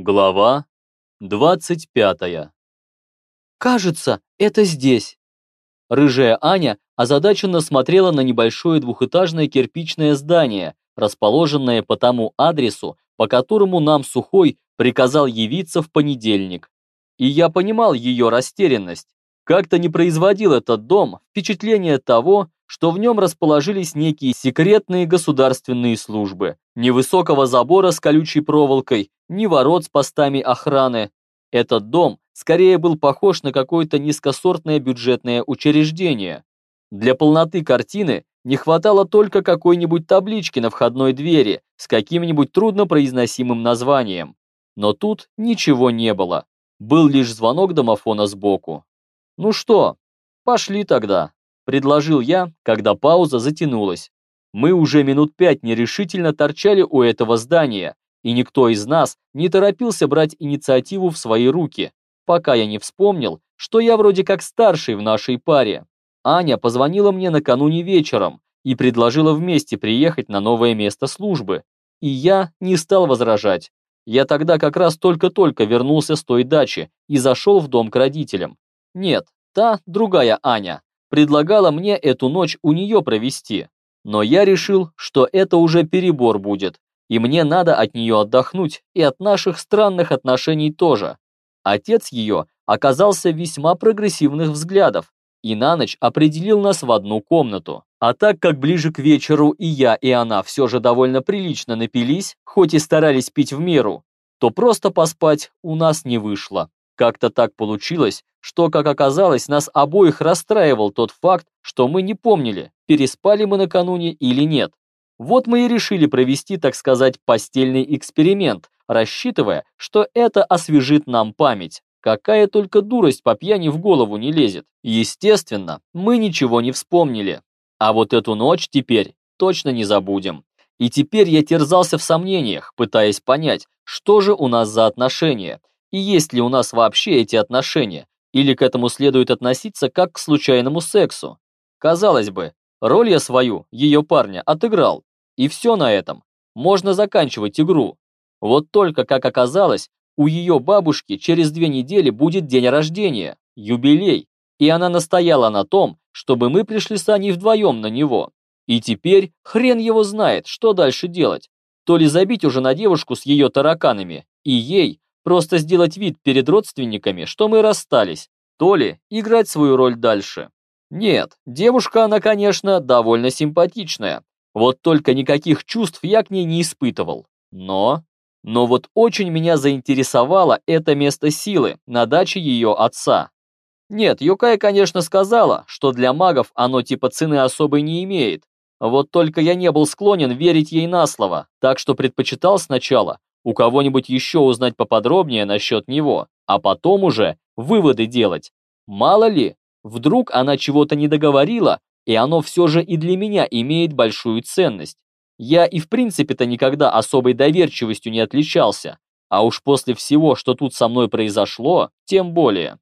Глава 25. Кажется, это здесь. Рыжая Аня озадаченно смотрела на небольшое двухэтажное кирпичное здание, расположенное по тому адресу, по которому нам Сухой приказал явиться в понедельник. И я понимал ее растерянность. Как-то не производил этот дом впечатление того, что в нем расположились некие секретные государственные службы. Ни высокого забора с колючей проволокой, ни ворот с постами охраны. Этот дом скорее был похож на какое-то низкосортное бюджетное учреждение. Для полноты картины не хватало только какой-нибудь таблички на входной двери с каким-нибудь труднопроизносимым названием. Но тут ничего не было. Был лишь звонок домофона сбоку. «Ну что, пошли тогда», – предложил я, когда пауза затянулась. Мы уже минут пять нерешительно торчали у этого здания, и никто из нас не торопился брать инициативу в свои руки, пока я не вспомнил, что я вроде как старший в нашей паре. Аня позвонила мне накануне вечером и предложила вместе приехать на новое место службы, и я не стал возражать. Я тогда как раз только-только вернулся с той дачи и зашел в дом к родителям. Нет, та, другая Аня, предлагала мне эту ночь у нее провести. Но я решил, что это уже перебор будет, и мне надо от нее отдохнуть, и от наших странных отношений тоже. Отец ее оказался весьма прогрессивных взглядов, и на ночь определил нас в одну комнату. А так как ближе к вечеру и я, и она все же довольно прилично напились, хоть и старались пить в меру, то просто поспать у нас не вышло. Как-то так получилось, что, как оказалось, нас обоих расстраивал тот факт, что мы не помнили, переспали мы накануне или нет. Вот мы и решили провести, так сказать, постельный эксперимент, рассчитывая, что это освежит нам память. Какая только дурость по пьяни в голову не лезет. Естественно, мы ничего не вспомнили. А вот эту ночь теперь точно не забудем. И теперь я терзался в сомнениях, пытаясь понять, что же у нас за отношения, и есть ли у нас вообще эти отношения, или к этому следует относиться как к случайному сексу. Казалось бы, роль я свою, ее парня, отыграл, и все на этом. Можно заканчивать игру. Вот только, как оказалось, у ее бабушки через две недели будет день рождения, юбилей, и она настояла на том, чтобы мы пришли с Аней вдвоем на него. И теперь хрен его знает, что дальше делать. То ли забить уже на девушку с ее тараканами, и ей, Просто сделать вид перед родственниками, что мы расстались, то ли играть свою роль дальше. Нет, девушка она, конечно, довольно симпатичная. Вот только никаких чувств я к ней не испытывал. Но... Но вот очень меня заинтересовало это место силы на даче ее отца. Нет, Юкая, конечно, сказала, что для магов оно типа цены особой не имеет. Вот только я не был склонен верить ей на слово, так что предпочитал сначала у кого-нибудь еще узнать поподробнее насчет него, а потом уже выводы делать. Мало ли, вдруг она чего-то не договорила, и оно все же и для меня имеет большую ценность. Я и в принципе-то никогда особой доверчивостью не отличался, а уж после всего, что тут со мной произошло, тем более.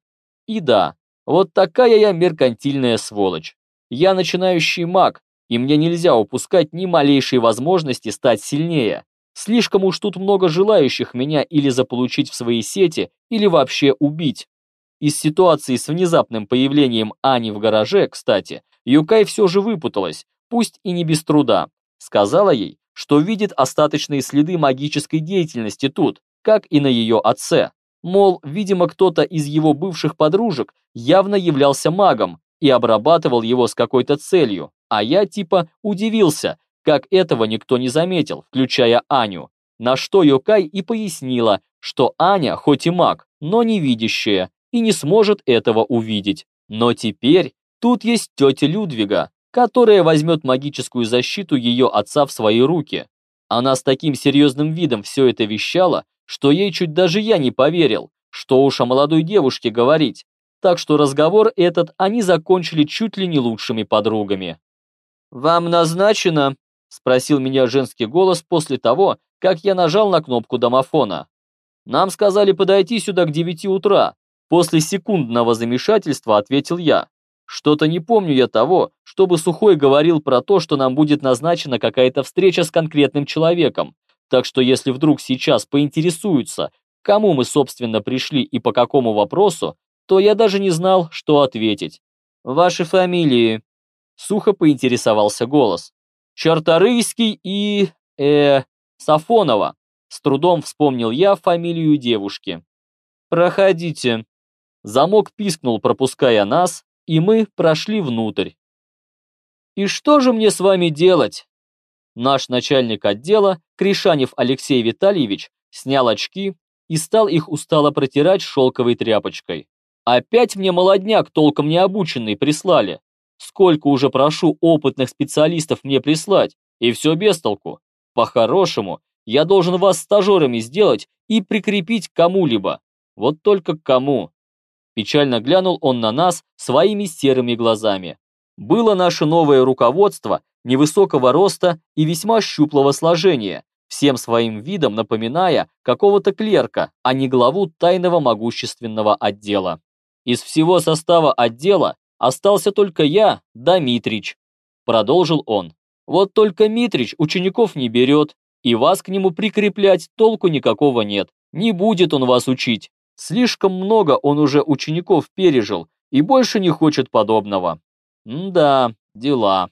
И да, вот такая я меркантильная сволочь. Я начинающий маг, и мне нельзя упускать ни малейшей возможности стать сильнее, Слишком уж тут много желающих меня или заполучить в свои сети, или вообще убить. Из ситуации с внезапным появлением Ани в гараже, кстати, Юкай все же выпуталась, пусть и не без труда. Сказала ей, что видит остаточные следы магической деятельности тут, как и на ее отце. Мол, видимо, кто-то из его бывших подружек явно являлся магом и обрабатывал его с какой-то целью, а я типа удивился, как этого никто не заметил, включая Аню, на что Йокай и пояснила, что Аня хоть и маг, но не видящая, и не сможет этого увидеть. Но теперь тут есть тетя Людвига, которая возьмет магическую защиту ее отца в свои руки. Она с таким серьезным видом все это вещала, что ей чуть даже я не поверил, что уж о молодой девушке говорить. Так что разговор этот они закончили чуть ли не лучшими подругами. «Вам назначено», Спросил меня женский голос после того, как я нажал на кнопку домофона. Нам сказали подойти сюда к 9 утра. После секундного замешательства ответил я. Что-то не помню я того, чтобы Сухой говорил про то, что нам будет назначена какая-то встреча с конкретным человеком. Так что если вдруг сейчас поинтересуются, к кому мы, собственно, пришли и по какому вопросу, то я даже не знал, что ответить. «Ваши фамилии?» Сухо поинтересовался голос. «Чарторийский и... э... Сафонова». С трудом вспомнил я фамилию девушки. «Проходите». Замок пискнул, пропуская нас, и мы прошли внутрь. «И что же мне с вами делать?» Наш начальник отдела, Кришанев Алексей Витальевич, снял очки и стал их устало протирать шелковой тряпочкой. «Опять мне молодняк толком не обученный прислали. Сколько уже прошу опытных специалистов мне прислать, и все без толку. По-хорошему, я должен вас стажерами сделать и прикрепить кому-либо. Вот только к кому?» Печально глянул он на нас своими серыми глазами. Было наше новое руководство невысокого роста и весьма щуплого сложения, всем своим видом напоминая какого-то клерка, а не главу тайного могущественного отдела. Из всего состава отдела остался только я, да Митрич. Продолжил он. Вот только Митрич учеников не берет, и вас к нему прикреплять толку никакого нет. Не будет он вас учить. Слишком много он уже учеников пережил и больше не хочет подобного. Да, дела.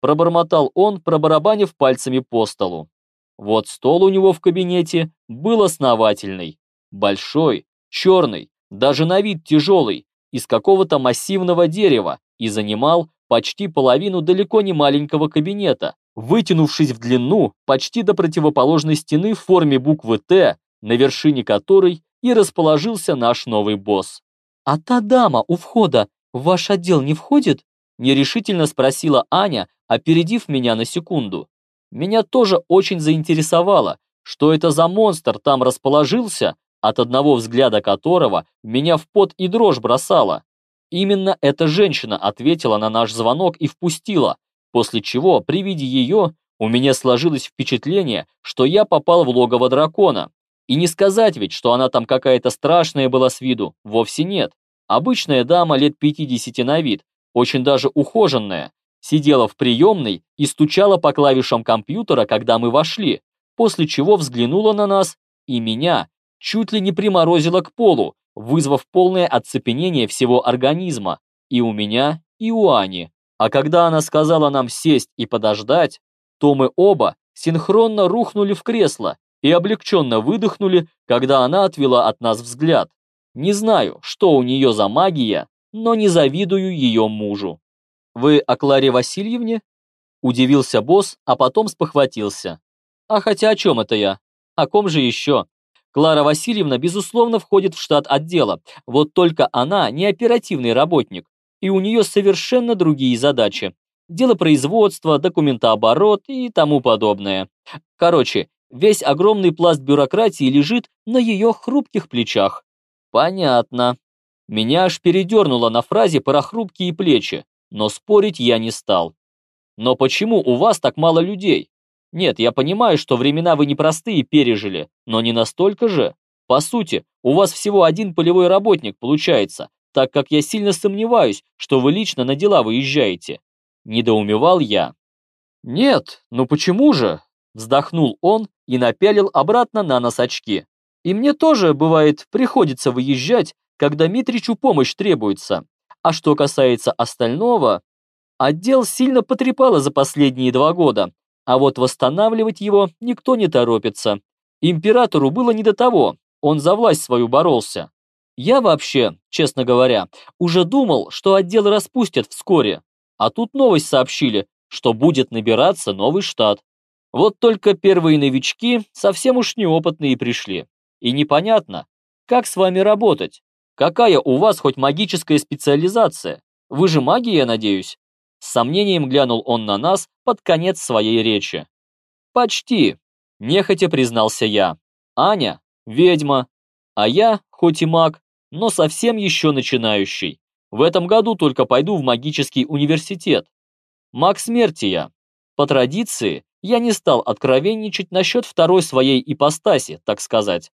Пробормотал он, пробарабанив пальцами по столу. Вот стол у него в кабинете был основательный. Большой, черный, даже на вид тяжелый, из какого-то массивного дерева и занимал почти половину далеко не маленького кабинета, вытянувшись в длину почти до противоположной стены в форме буквы «Т», на вершине которой и расположился наш новый босс. «А та дама у входа в ваш отдел не входит?» нерешительно спросила Аня, опередив меня на секунду. Меня тоже очень заинтересовало, что это за монстр там расположился, от одного взгляда которого меня в пот и дрожь бросало. Именно эта женщина ответила на наш звонок и впустила, после чего при виде ее у меня сложилось впечатление, что я попал в логово дракона. И не сказать ведь, что она там какая-то страшная была с виду, вовсе нет. Обычная дама лет 50 на вид, очень даже ухоженная, сидела в приемной и стучала по клавишам компьютера, когда мы вошли, после чего взглянула на нас и меня чуть ли не приморозила к полу, вызвав полное оцепенение всего организма, и у меня, и у Ани. А когда она сказала нам сесть и подождать, то мы оба синхронно рухнули в кресло и облегченно выдохнули, когда она отвела от нас взгляд. Не знаю, что у нее за магия, но не завидую ее мужу. «Вы о Кларе Васильевне?» Удивился босс, а потом спохватился. «А хотя о чем это я? О ком же еще? Клара Васильевна, безусловно, входит в штат отдела, вот только она не оперативный работник, и у нее совершенно другие задачи. Дело производства, документооборот и тому подобное. Короче, весь огромный пласт бюрократии лежит на ее хрупких плечах. Понятно. Меня аж передернуло на фразе про хрупкие плечи, но спорить я не стал. Но почему у вас так мало людей? Нет, я понимаю, что времена вы непростые пережили, но не настолько же. По сути, у вас всего один полевой работник получается, так как я сильно сомневаюсь, что вы лично на дела выезжаете. Недоумевал я. Нет, ну почему же? Вздохнул он и напялил обратно на нос очки. И мне тоже, бывает, приходится выезжать, когда Митричу помощь требуется. А что касается остального, отдел сильно потрепало за последние два года, а вот восстанавливать его никто не торопится. Императору было не до того, он за власть свою боролся. Я вообще, честно говоря, уже думал, что отдел распустят вскоре, а тут новость сообщили, что будет набираться новый штат. Вот только первые новички совсем уж неопытные пришли. И непонятно, как с вами работать. Какая у вас хоть магическая специализация? Вы же маги, я надеюсь?» С сомнением глянул он на нас под конец своей речи. «Почти», – нехотя признался я. «Аня – ведьма, а я, хоть и маг, но совсем еще начинающий. В этом году только пойду в магический университет. Маг смерти я. По традиции, я не стал откровенничать насчет второй своей ипостаси, так сказать.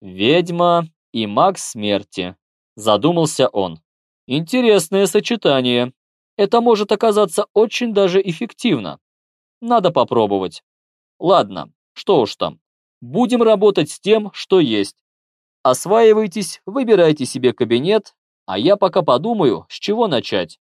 Ведьма и маг смерти. Задумался он. Интересное сочетание. Это может оказаться очень даже эффективно. Надо попробовать. Ладно, что уж там. Будем работать с тем, что есть. осваивайтесь, выбирайте себе кабинет, а я пока подумаю, с чего начать.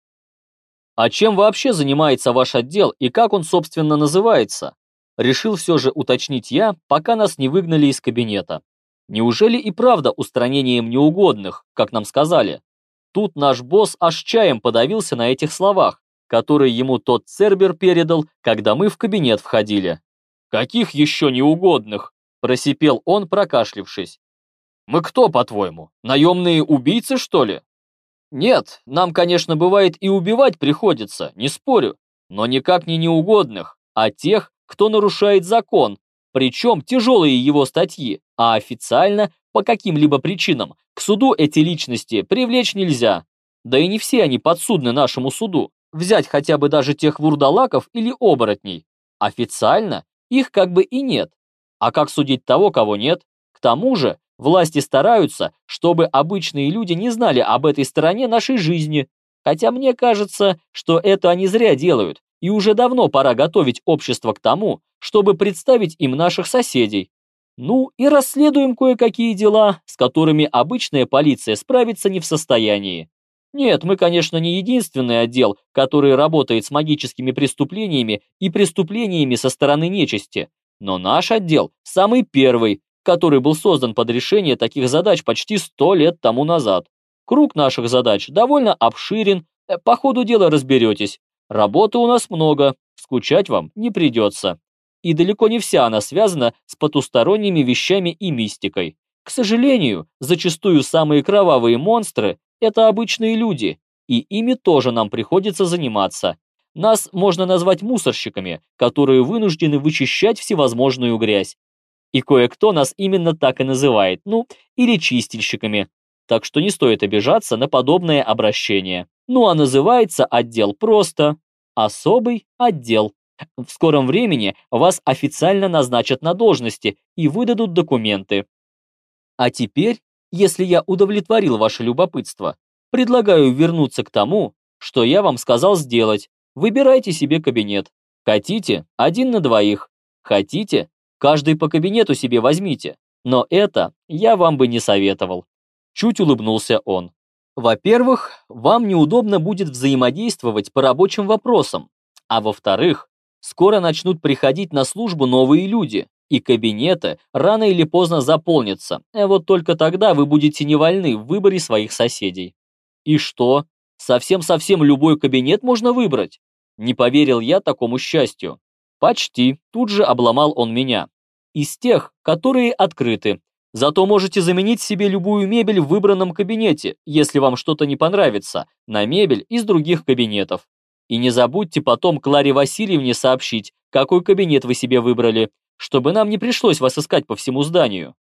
А чем вообще занимается ваш отдел и как он, собственно, называется? Решил все же уточнить я, пока нас не выгнали из кабинета. Неужели и правда устранением неугодных, как нам сказали? Тут наш босс аж чаем подавился на этих словах, которые ему тот Цербер передал, когда мы в кабинет входили. «Каких еще неугодных?» – просипел он, прокашлившись. «Мы кто, по-твоему, наемные убийцы, что ли?» «Нет, нам, конечно, бывает и убивать приходится, не спорю, но никак не неугодных, а тех, кто нарушает закон, причем тяжелые его статьи, а официально, по каким-либо причинам, к суду эти личности привлечь нельзя. Да и не все они подсудны нашему суду. Взять хотя бы даже тех вурдалаков или оборотней. Официально их как бы и нет. А как судить того, кого нет? К тому же, власти стараются, чтобы обычные люди не знали об этой стороне нашей жизни. Хотя мне кажется, что это они зря делают, и уже давно пора готовить общество к тому, чтобы представить им наших соседей. Ну и расследуем кое-какие дела, с которыми обычная полиция справиться не в состоянии. Нет, мы, конечно, не единственный отдел, который работает с магическими преступлениями и преступлениями со стороны нечисти, но наш отдел самый первый, который был создан под решение таких задач почти сто лет тому назад. Круг наших задач довольно обширен, э, по ходу дела разберетесь. Работы у нас много, скучать вам не придется. И далеко не вся она связана с потусторонними вещами и мистикой. К сожалению, зачастую самые кровавые монстры – это обычные люди, и ими тоже нам приходится заниматься. Нас можно назвать мусорщиками, которые вынуждены вычищать всевозможную грязь. И кое-кто нас именно так и называет, ну, или чистильщиками. Так что не стоит обижаться на подобное обращение. Ну а называется отдел просто «Особый отдел». В скором времени вас официально назначат на должности и выдадут документы. А теперь, если я удовлетворил ваше любопытство, предлагаю вернуться к тому, что я вам сказал сделать. Выбирайте себе кабинет. Хотите, один на двоих. Хотите, каждый по кабинету себе возьмите. Но это я вам бы не советовал. Чуть улыбнулся он. Во-первых, вам неудобно будет взаимодействовать по рабочим вопросам. А во-вторых, скоро начнут приходить на службу новые люди, и кабинеты рано или поздно заполнятся. А вот только тогда вы будете не вольны в выборе своих соседей. И что? Совсем-совсем любой кабинет можно выбрать? Не поверил я такому счастью. Почти, тут же обломал он меня. Из тех, которые открыты. Зато можете заменить себе любую мебель в выбранном кабинете, если вам что-то не понравится, на мебель из других кабинетов. И не забудьте потом Кларе Васильевне сообщить, какой кабинет вы себе выбрали, чтобы нам не пришлось вас искать по всему зданию».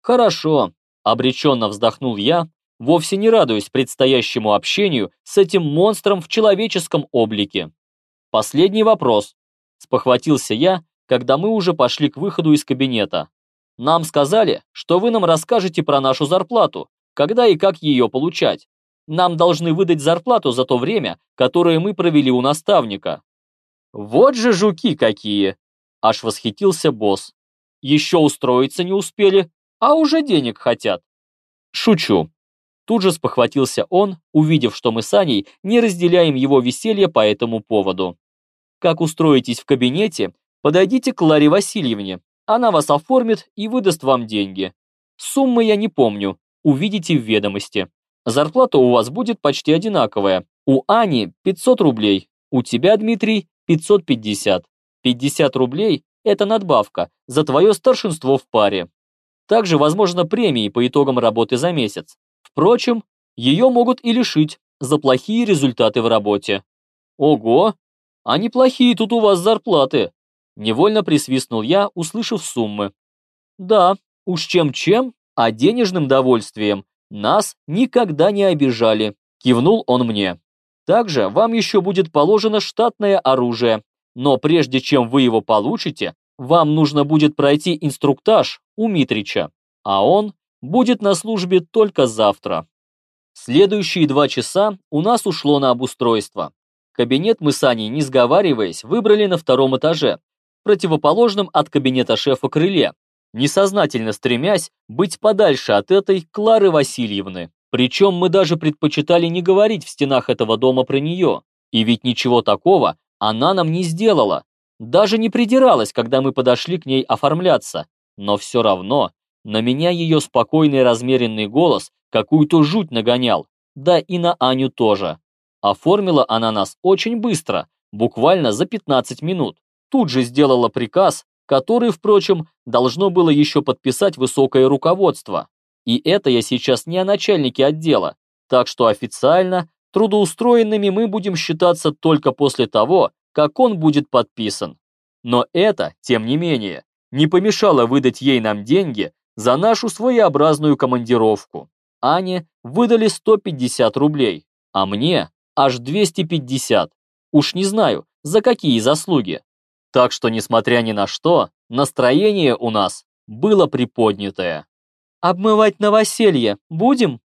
«Хорошо», — обреченно вздохнул я, вовсе не радуясь предстоящему общению с этим монстром в человеческом облике. «Последний вопрос», — спохватился я, когда мы уже пошли к выходу из кабинета. «Нам сказали, что вы нам расскажете про нашу зарплату, когда и как ее получать. Нам должны выдать зарплату за то время, которое мы провели у наставника». «Вот же жуки какие!» Аж восхитился босс. Еще устроиться не успели, а уже денег хотят. Шучу. Тут же спохватился он, увидев, что мы с Аней не разделяем его веселье по этому поводу. Как устроитесь в кабинете, подойдите к Ларе Васильевне. Она вас оформит и выдаст вам деньги. Суммы я не помню, увидите в ведомости. Зарплата у вас будет почти одинаковая. У Ани 500 рублей, у тебя, Дмитрий, 550. 50 рублей – это надбавка за твое старшинство в паре. Также возможно премии по итогам работы за месяц. Впрочем, ее могут и лишить за плохие результаты в работе. Ого, а неплохие тут у вас зарплаты. Невольно присвистнул я, услышав суммы. Да, уж чем-чем, а денежным довольствием нас никогда не обижали, кивнул он мне. Также вам еще будет положено штатное оружие, но прежде чем вы его получите, вам нужно будет пройти инструктаж у Митрича, а он будет на службе только завтра. Следующие два часа у нас ушло на обустройство. Кабинет мы с Аней, не сговариваясь, выбрали на втором этаже, противоположном от кабинета шефа крыле. Несознательно стремясь быть подальше от этой Клары Васильевны. Причем мы даже предпочитали не говорить в стенах этого дома про нее. И ведь ничего такого она нам не сделала. Даже не придиралась, когда мы подошли к ней оформляться. Но все равно на меня ее спокойный размеренный голос какую-то жуть нагонял. Да и на Аню тоже. Оформила она нас очень быстро, буквально за 15 минут. Тут же сделала приказ, который, впрочем, должно было еще подписать высокое руководство. И это я сейчас не о начальнике отдела, так что официально трудоустроенными мы будем считаться только после того, как он будет подписан. Но это, тем не менее, не помешало выдать ей нам деньги за нашу своеобразную командировку. Ане выдали 150 рублей, а мне аж 250. Уж не знаю, за какие заслуги. Так что, несмотря ни на что, настроение у нас было приподнятое. «Обмывать новоселье будем?»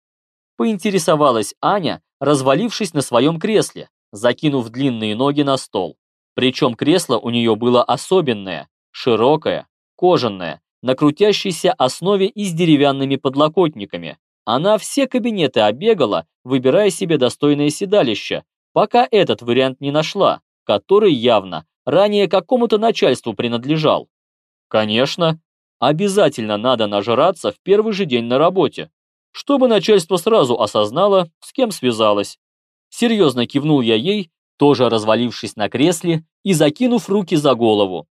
Поинтересовалась Аня, развалившись на своем кресле, закинув длинные ноги на стол. Причем кресло у нее было особенное, широкое, кожаное, на крутящейся основе и с деревянными подлокотниками. Она все кабинеты обегала, выбирая себе достойное седалище, пока этот вариант не нашла, который явно ранее какому-то начальству принадлежал. Конечно, обязательно надо нажраться в первый же день на работе, чтобы начальство сразу осознало, с кем связалось. Серьезно кивнул я ей, тоже развалившись на кресле и закинув руки за голову.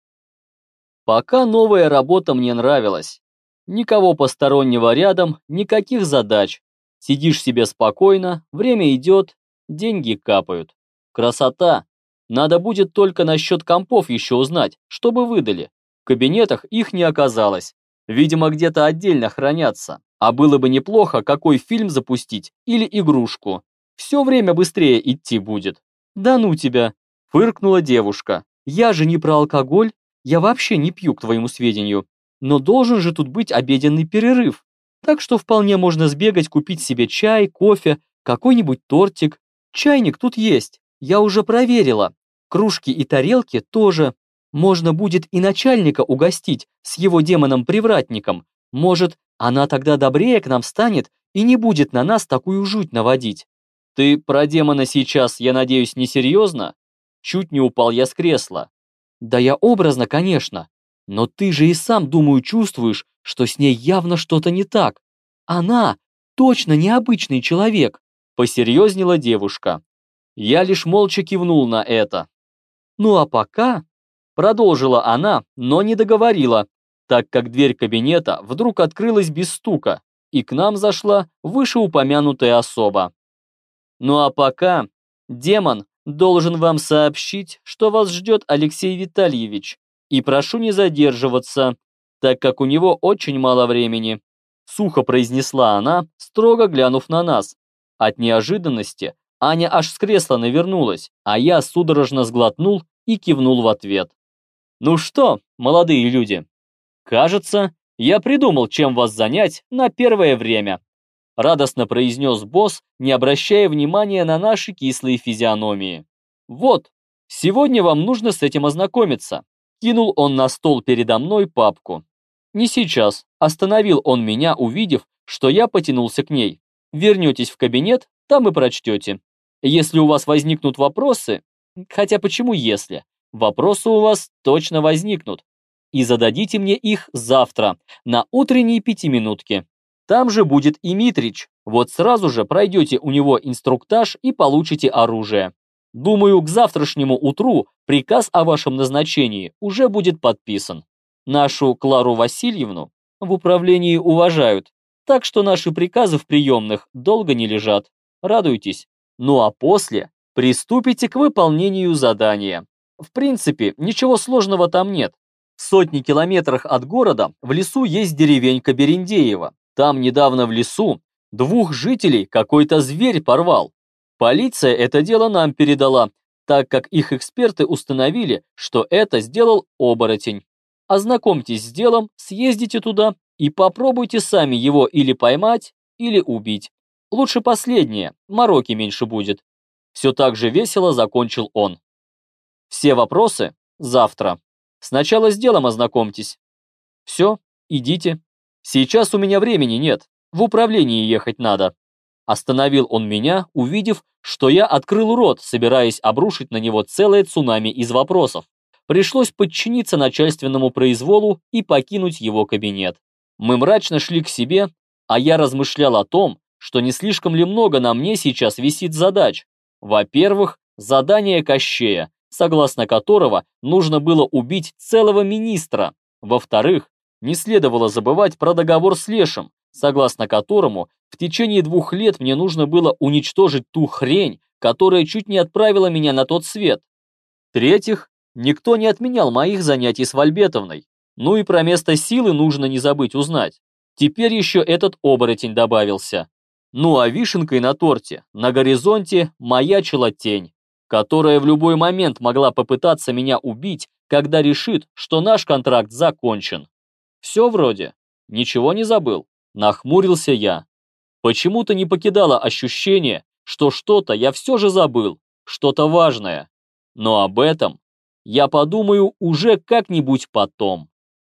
Пока новая работа мне нравилась. Никого постороннего рядом, никаких задач. Сидишь себе спокойно, время идет, деньги капают. Красота! Надо будет только насчет компов еще узнать, чтобы выдали. В кабинетах их не оказалось. Видимо, где-то отдельно хранятся. А было бы неплохо, какой фильм запустить или игрушку. Все время быстрее идти будет. Да ну тебя, фыркнула девушка. Я же не про алкоголь, я вообще не пью, к твоему сведению. Но должен же тут быть обеденный перерыв. Так что вполне можно сбегать купить себе чай, кофе, какой-нибудь тортик. Чайник тут есть, я уже проверила. Кружки и тарелки тоже. Можно будет и начальника угостить с его демоном-привратником. Может, она тогда добрее к нам станет и не будет на нас такую жуть наводить. Ты про демона сейчас, я надеюсь, не серьезно? Чуть не упал я с кресла. Да я образно, конечно. Но ты же и сам, думаю, чувствуешь, что с ней явно что-то не так. Она точно необычный человек. Посерьезнела девушка. Я лишь молча кивнул на это. Ну а пока... Продолжила она, но не договорила, так как дверь кабинета вдруг открылась без стука, и к нам зашла вышеупомянутая особа. Ну а пока демон должен вам сообщить, что вас ждет Алексей Витальевич, и прошу не задерживаться, так как у него очень мало времени. Сухо произнесла она, строго глянув на нас. От неожиданности Аня аж с кресла навернулась, а я судорожно сглотнул и кивнул в ответ. «Ну что, молодые люди, кажется, я придумал, чем вас занять на первое время радостно произнес босс, не обращая внимания на наши кислые физиономии. «Вот, сегодня вам нужно с этим ознакомиться», кинул он на стол передо мной папку. «Не сейчас», остановил он меня, увидев, что я потянулся к ней. «Вернетесь в кабинет, там и прочтете. Если у вас возникнут вопросы, хотя почему если? Вопросы у вас точно возникнут. И зададите мне их завтра, на утренней пятиминутке. Там же будет и Митрич. Вот сразу же пройдете у него инструктаж и получите оружие. Думаю, к завтрашнему утру приказ о вашем назначении уже будет подписан. Нашу Клару Васильевну в управлении уважают, так что наши приказы в приемных долго не лежат. Радуйтесь. Ну а после приступите к выполнению задания. В принципе, ничего сложного там нет. В сотни километрах от города в лесу есть деревенька Берендеево. Там недавно в лесу двух жителей какой-то зверь порвал. Полиция это дело нам передала, так как их эксперты установили, что это сделал оборотень. Ознакомьтесь с делом, съездите туда и попробуйте сами его или поймать, или убить. Лучше последнее, мороки меньше будет. Все так же весело закончил он. Все вопросы завтра. Сначала с делом ознакомьтесь. Все, идите. Сейчас у меня времени нет, в управление ехать надо. Остановил он меня, увидев, что я открыл рот, собираясь обрушить на него целое цунами из вопросов. Пришлось подчиниться начальственному произволу и покинуть его кабинет. Мы мрачно шли к себе, а я размышлял о том, что не слишком ли много на мне сейчас висит задач. Во-первых, задание Кощея, согласно которого нужно было убить целого министра. Во-вторых, не следовало забывать про договор с Лешем, согласно которому в течение двух лет мне нужно было уничтожить ту хрень, которая чуть не отправила меня на тот свет. В-третьих, никто не отменял моих занятий с Вальбетовной. Ну и про место силы нужно не забыть узнать. Теперь еще этот оборотень добавился. Ну а вишенкой на торте, на горизонте маячила тень, которая в любой момент могла попытаться меня убить, когда решит, что наш контракт закончен. Все вроде. Ничего не забыл. Нахмурился я. Почему-то не покидало ощущение, что что-то я все же забыл, что-то важное. Но об этом я подумаю уже как-нибудь потом.